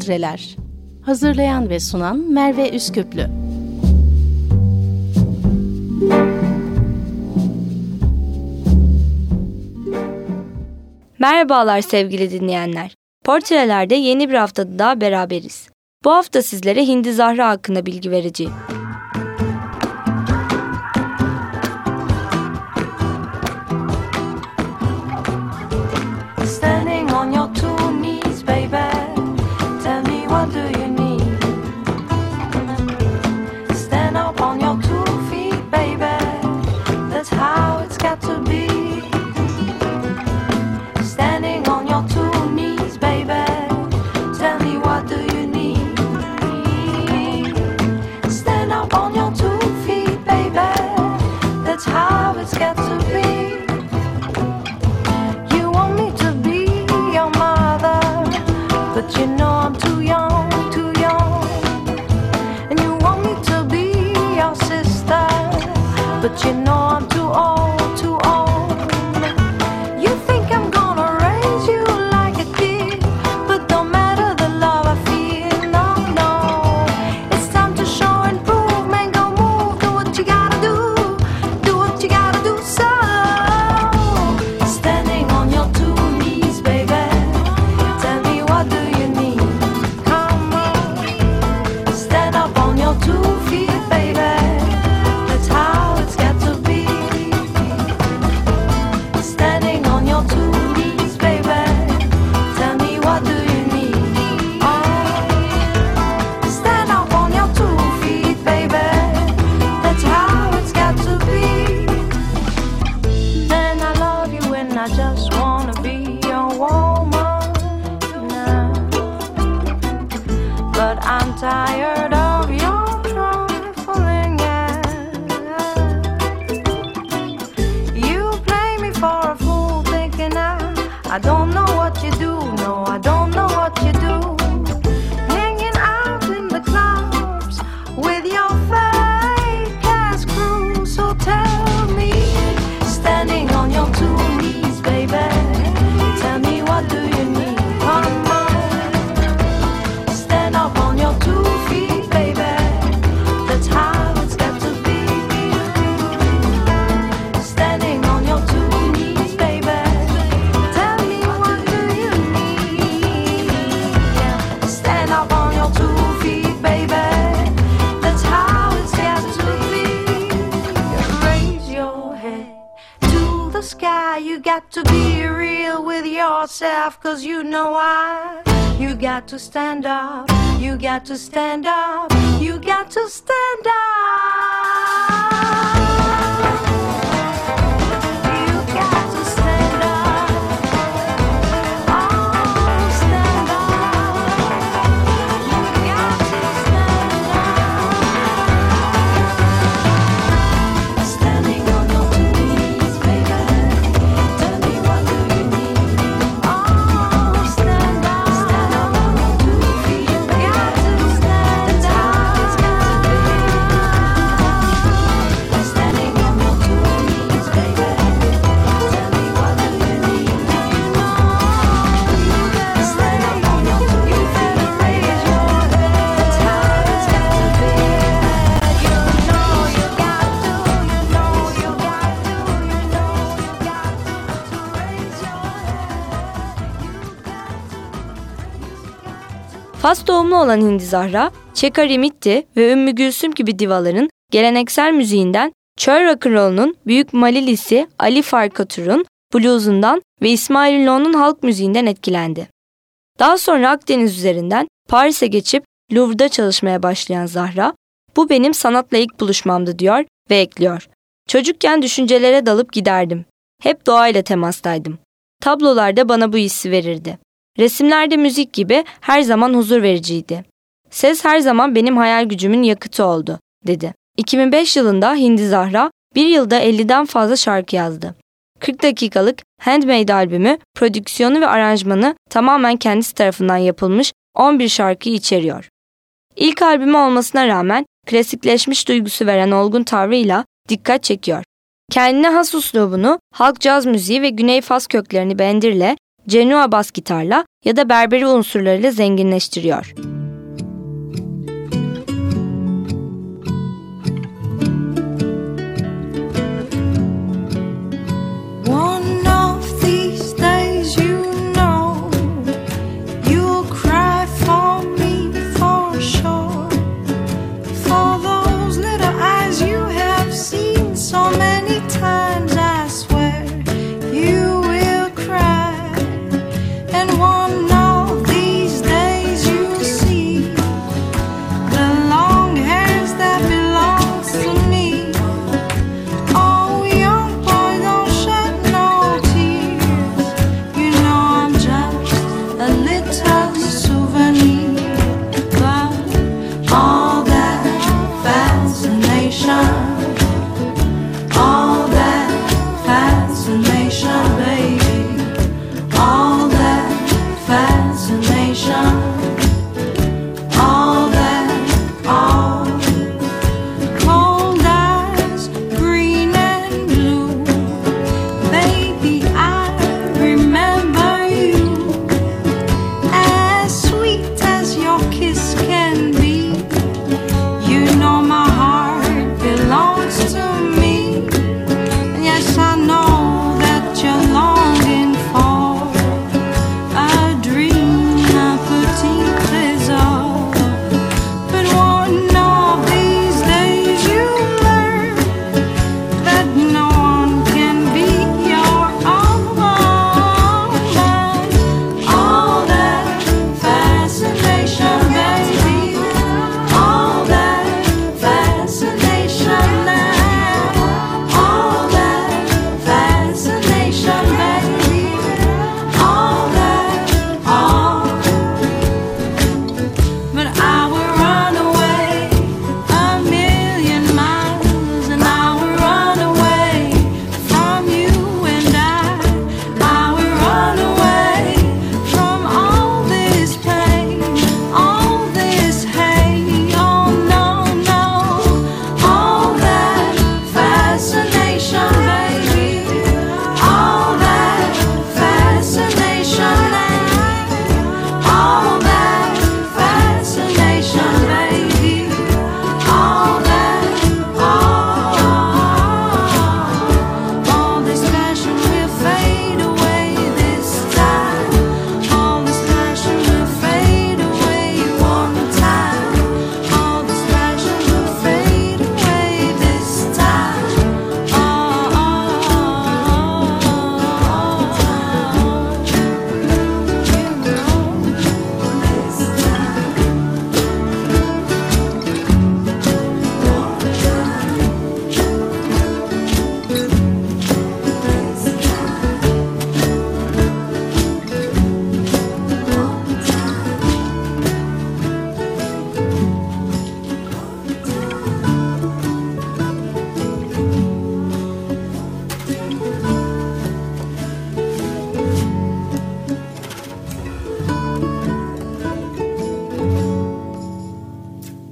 Portreler Hazırlayan ve sunan Merve Üsküplü Merhabalar sevgili dinleyenler. Portrelerde yeni bir haftada daha beraberiz. Bu hafta sizlere Hindi Zahra hakkında bilgi vereceğim. tired cause you know why. You got to stand up, you got to stand up, you got to stand up. Doğumlu olan Hindi Zahra, Çeka Rimitti ve Ümmü Gülsüm gibi divaların geleneksel müziğinden çöl rock'n'roll'unun büyük Malilisi Ali Farkatur'un bluesundan ve İsmail Ünlü'nün halk müziğinden etkilendi. Daha sonra Akdeniz üzerinden Paris'e geçip Louvre'da çalışmaya başlayan Zahra, bu benim sanatla ilk buluşmamdı diyor ve ekliyor. Çocukken düşüncelere dalıp giderdim. Hep doğayla temastaydım. Tablolarda bana bu hissi verirdi. Resimlerde müzik gibi her zaman huzur vericiydi. Ses her zaman benim hayal gücümün yakıtı oldu, dedi. 2005 yılında Hindi Zahra bir yılda 50'den fazla şarkı yazdı. 40 dakikalık Handmade albümü, prodüksiyonu ve aranjmanı tamamen kendisi tarafından yapılmış 11 şarkıyı içeriyor. İlk albümü olmasına rağmen klasikleşmiş duygusu veren olgun tavrıyla dikkat çekiyor. Kendine has uslubunu halk caz müziği ve Güney Fas köklerini bendirle Genoa bas gitarla ya da berberi unsurlarıyla zenginleştiriyor.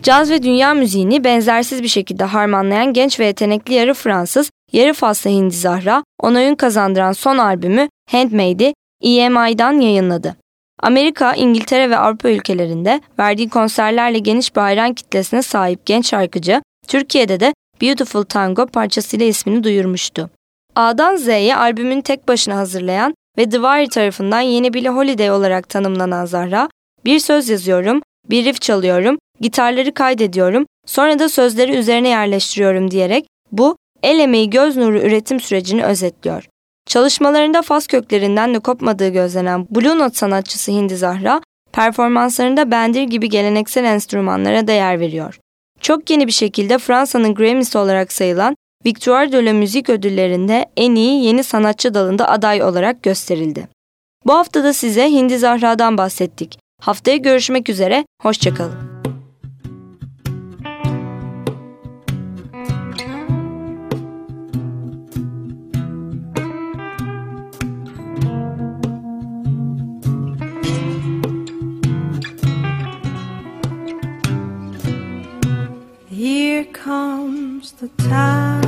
Caz ve dünya müziğini benzersiz bir şekilde harmanlayan genç ve yetenekli yarı Fransız, yarı Faslı Hindi Zahra, ona ün kazandıran son albümü Handmade'i EMI'dan yayınladı. Amerika, İngiltere ve Avrupa ülkelerinde verdiği konserlerle geniş bir hayran kitlesine sahip genç şarkıcı, Türkiye'de de Beautiful Tango parçasıyla ismini duyurmuştu. A'dan Z'ye albümün tek başına hazırlayan ve The Wire tarafından yeni Billie Holiday olarak tanımlanan Zahra, bir söz yazıyorum, bir riff çalıyorum, gitarları kaydediyorum, sonra da sözleri üzerine yerleştiriyorum diyerek bu el emeği göz nuru üretim sürecini özetliyor. Çalışmalarında Fas köklerinden de kopmadığı gözlenen Blue Note sanatçısı Hindi Zahra, performanslarında bendir gibi geleneksel enstrümanlara da yer veriyor. Çok yeni bir şekilde Fransa'nın Grammy'si olarak sayılan Victoire de la Musique ödüllerinde en iyi yeni sanatçı dalında aday olarak gösterildi. Bu hafta da size Hindi Zahra'dan bahsettik. Haftaya görüşmek üzere, hoşçakalın. Here comes the time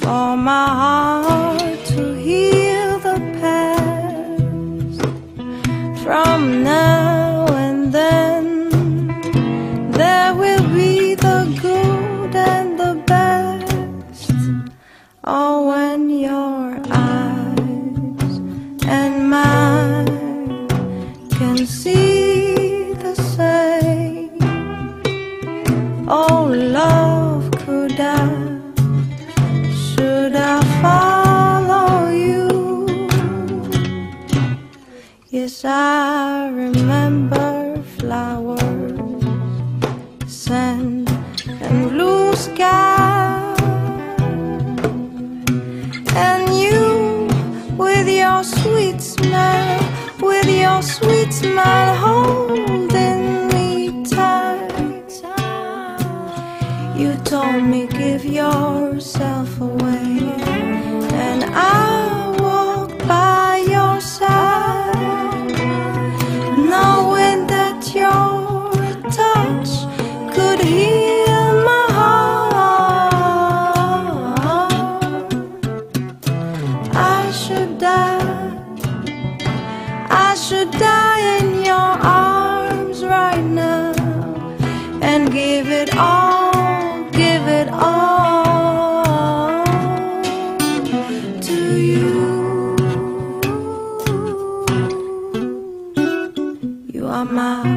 for my heart your sweet smile, with your sweet smile, holding me tight. You told me, give yourself away,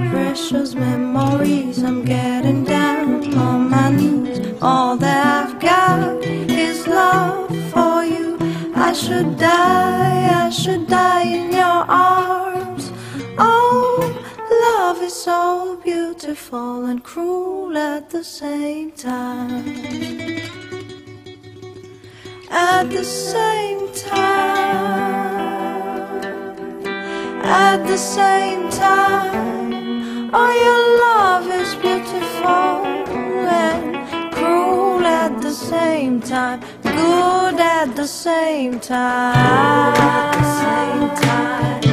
precious memories. I'm getting down on my knees. All that I've got is love for you. I should die, I should die in your arms. Oh, love is so beautiful and cruel at the same time. At the same time at the same time. Oh, your love is beautiful and cruel at the same time, good at the same time. At the same time,